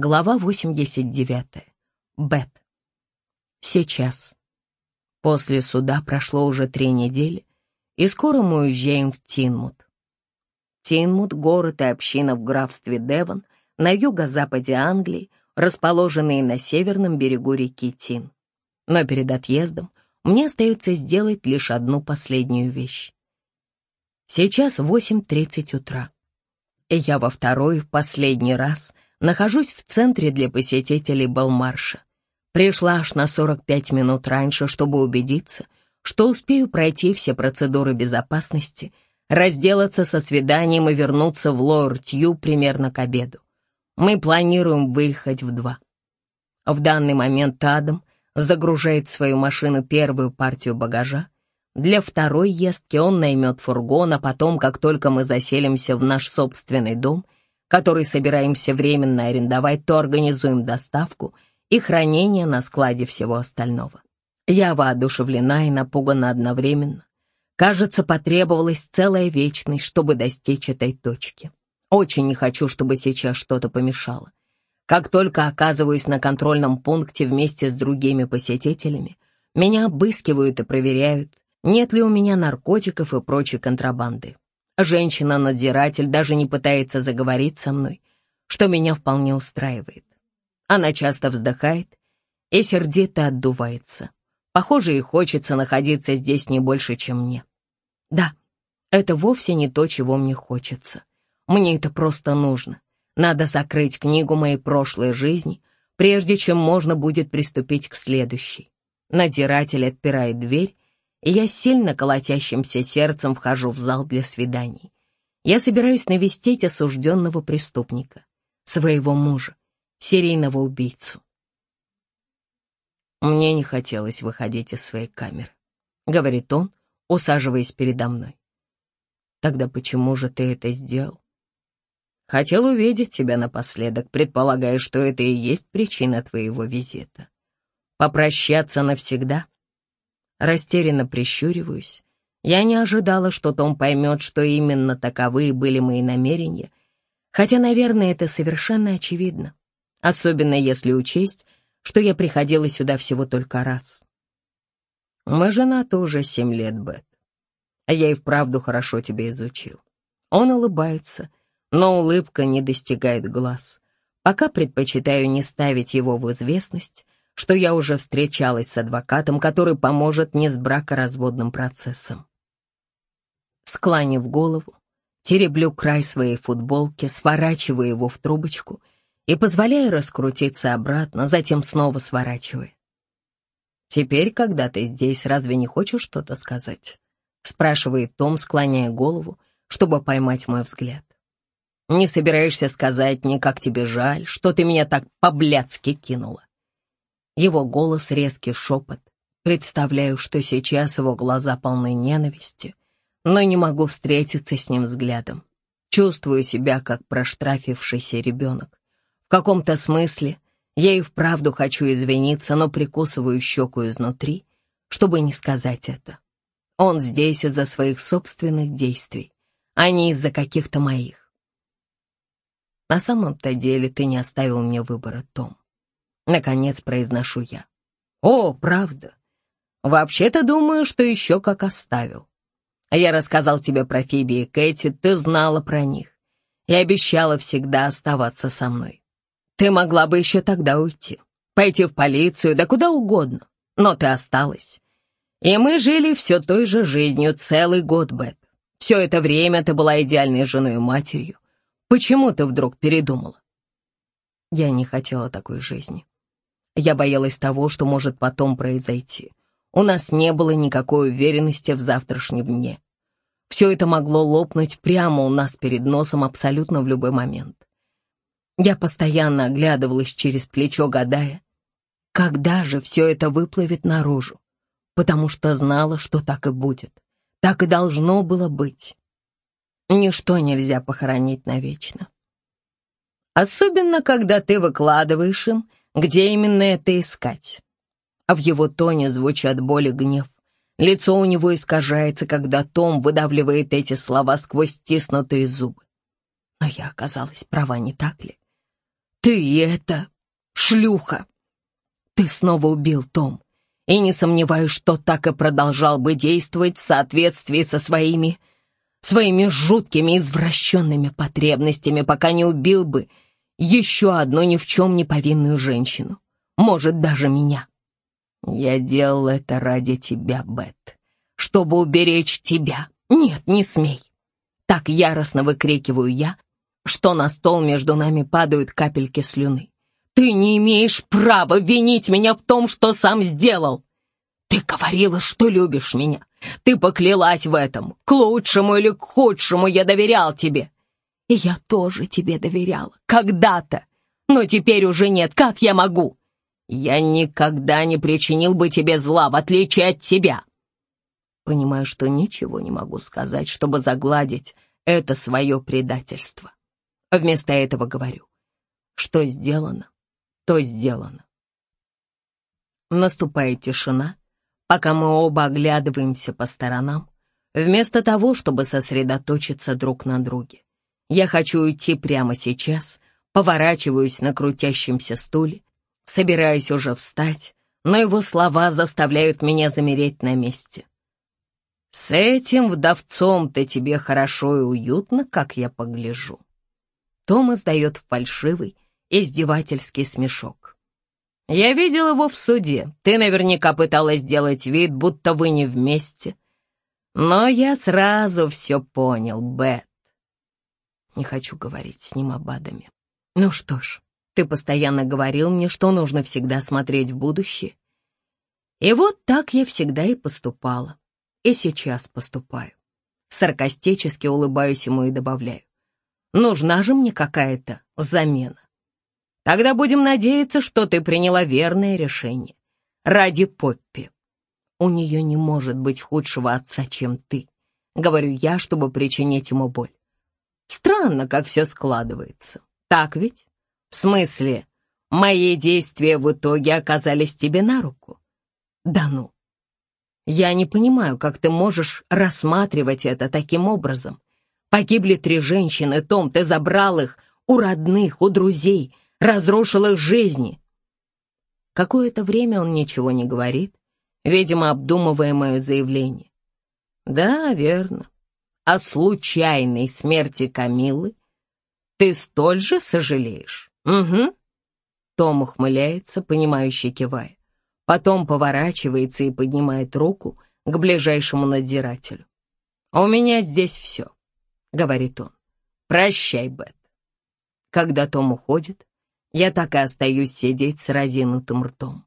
Глава 89. Бет. Сейчас. После суда прошло уже три недели, и скоро мы уезжаем в Тинмут. Тинмут — город и община в графстве Девон на юго-западе Англии, расположенные на северном берегу реки Тин. Но перед отъездом мне остается сделать лишь одну последнюю вещь. Сейчас 8.30 утра, и я во второй в последний раз — Нахожусь в центре для посетителей Белмарша. Пришла аж на 45 минут раньше, чтобы убедиться, что успею пройти все процедуры безопасности, разделаться со свиданием и вернуться в Лоуэр-Тью примерно к обеду. Мы планируем выехать в два. В данный момент Адам загружает в свою машину первую партию багажа. Для второй ездки он наймет фургон, а потом, как только мы заселимся в наш собственный дом — который собираемся временно арендовать, то организуем доставку и хранение на складе всего остального. Я воодушевлена и напугана одновременно. Кажется, потребовалась целая вечность, чтобы достичь этой точки. Очень не хочу, чтобы сейчас что-то помешало. Как только оказываюсь на контрольном пункте вместе с другими посетителями, меня обыскивают и проверяют, нет ли у меня наркотиков и прочей контрабанды. Женщина-надзиратель даже не пытается заговорить со мной, что меня вполне устраивает. Она часто вздыхает и сердито отдувается. Похоже, ей хочется находиться здесь не больше, чем мне. Да, это вовсе не то, чего мне хочется. Мне это просто нужно. Надо закрыть книгу моей прошлой жизни, прежде чем можно будет приступить к следующей. Надзиратель отпирает дверь я сильно колотящимся сердцем вхожу в зал для свиданий. Я собираюсь навестить осужденного преступника, своего мужа, серийного убийцу. Мне не хотелось выходить из своей камеры, говорит он, усаживаясь передо мной. Тогда почему же ты это сделал? Хотел увидеть тебя напоследок, предполагая, что это и есть причина твоего визита. Попрощаться навсегда — Растерянно прищуриваюсь. Я не ожидала, что Том поймет, что именно таковы были мои намерения, хотя, наверное, это совершенно очевидно, особенно если учесть, что я приходила сюда всего только раз. Мы женаты уже семь лет, Бет. А я и вправду хорошо тебя изучил. Он улыбается, но улыбка не достигает глаз. Пока предпочитаю не ставить его в известность, что я уже встречалась с адвокатом, который поможет мне с бракоразводным процессом. Склонив голову, тереблю край своей футболки, сворачиваю его в трубочку и позволяю раскрутиться обратно, затем снова сворачиваю. «Теперь, когда ты здесь, разве не хочешь что-то сказать?» — спрашивает Том, склоняя голову, чтобы поймать мой взгляд. «Не собираешься сказать мне, как тебе жаль, что ты меня так по-блядски кинула?» Его голос — резкий шепот. Представляю, что сейчас его глаза полны ненависти, но не могу встретиться с ним взглядом. Чувствую себя, как проштрафившийся ребенок. В каком-то смысле я и вправду хочу извиниться, но прикусываю щеку изнутри, чтобы не сказать это. Он здесь из-за своих собственных действий, а не из-за каких-то моих. На самом-то деле ты не оставил мне выбора, Том. Наконец произношу я. О, правда. Вообще-то думаю, что еще как оставил. Я рассказал тебе про Фиби и Кэти, ты знала про них. И обещала всегда оставаться со мной. Ты могла бы еще тогда уйти, пойти в полицию, да куда угодно. Но ты осталась. И мы жили все той же жизнью целый год, Бет. Все это время ты была идеальной женой и матерью. Почему ты вдруг передумала? Я не хотела такой жизни. Я боялась того, что может потом произойти. У нас не было никакой уверенности в завтрашнем дне. Все это могло лопнуть прямо у нас перед носом абсолютно в любой момент. Я постоянно оглядывалась через плечо, гадая, когда же все это выплывет наружу, потому что знала, что так и будет. Так и должно было быть. Ничто нельзя похоронить навечно. Особенно, когда ты выкладываешь им где именно это искать? А в его тоне звучат боль и гнев. Лицо у него искажается, когда Том выдавливает эти слова сквозь стиснутые зубы. Но я оказалась права, не так ли? Ты это, шлюха! Ты снова убил Том, и не сомневаюсь, что так и продолжал бы действовать в соответствии со своими, своими жуткими извращенными потребностями, пока не убил бы еще одну ни в чем не повинную женщину, может, даже меня. Я делал это ради тебя, Бет, чтобы уберечь тебя. Нет, не смей. Так яростно выкрикиваю я, что на стол между нами падают капельки слюны. Ты не имеешь права винить меня в том, что сам сделал. Ты говорила, что любишь меня. Ты поклялась в этом. К лучшему или к худшему я доверял тебе. И я тоже тебе доверяла. Когда-то. Но теперь уже нет. Как я могу? Я никогда не причинил бы тебе зла, в отличие от тебя. Понимаю, что ничего не могу сказать, чтобы загладить это свое предательство. Вместо этого говорю, что сделано, то сделано. Наступает тишина, пока мы оба оглядываемся по сторонам, вместо того, чтобы сосредоточиться друг на друге. Я хочу уйти прямо сейчас, поворачиваюсь на крутящемся стуле, собираюсь уже встать, но его слова заставляют меня замереть на месте. «С этим вдовцом-то тебе хорошо и уютно, как я погляжу». Том издает фальшивый, издевательский смешок. «Я видел его в суде. Ты наверняка пыталась сделать вид, будто вы не вместе. Но я сразу все понял, Бет. Не хочу говорить с ним об Адаме. Ну что ж, ты постоянно говорил мне, что нужно всегда смотреть в будущее. И вот так я всегда и поступала. И сейчас поступаю. Саркастически улыбаюсь ему и добавляю. Нужна же мне какая-то замена. Тогда будем надеяться, что ты приняла верное решение. Ради Поппи. У нее не может быть худшего отца, чем ты. Говорю я, чтобы причинить ему боль. Странно, как все складывается. Так ведь? В смысле, мои действия в итоге оказались тебе на руку? Да ну. Я не понимаю, как ты можешь рассматривать это таким образом. Погибли три женщины, Том, ты забрал их у родных, у друзей, разрушил их жизни. Какое-то время он ничего не говорит, видимо, обдумывая мое заявление. Да, верно о случайной смерти Камилы, ты столь же сожалеешь? Угу. Том ухмыляется, понимающе кивая. Потом поворачивается и поднимает руку к ближайшему надзирателю. «У меня здесь все», — говорит он. «Прощай, Бет». Когда Том уходит, я так и остаюсь сидеть с разинутым ртом.